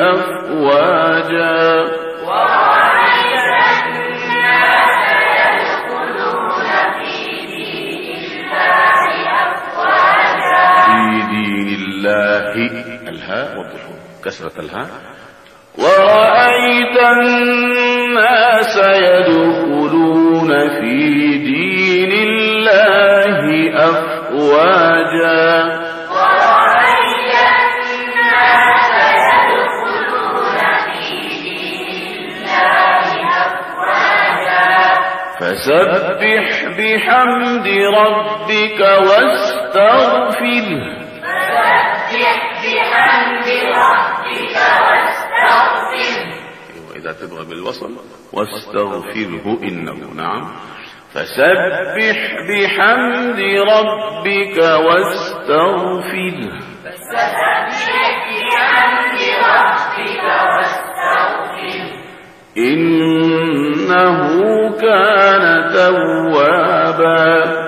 أفواجا. ورأيت الناس يدخلون في دين الله. أفواجا في دين الله الهاء وضحوا كسرة الهاء. ورأيت الناس يدخلون في دين الله أفواجا. فسبح بحمد ربك واستغفره فسبح بحمد ربك واستغفره وإذا تبغى بالوصل. واستغفره إنه نعم. فسبح بحمد ربك واستغفره فسبح بحمد ربك واستغفره إنه كان توابا.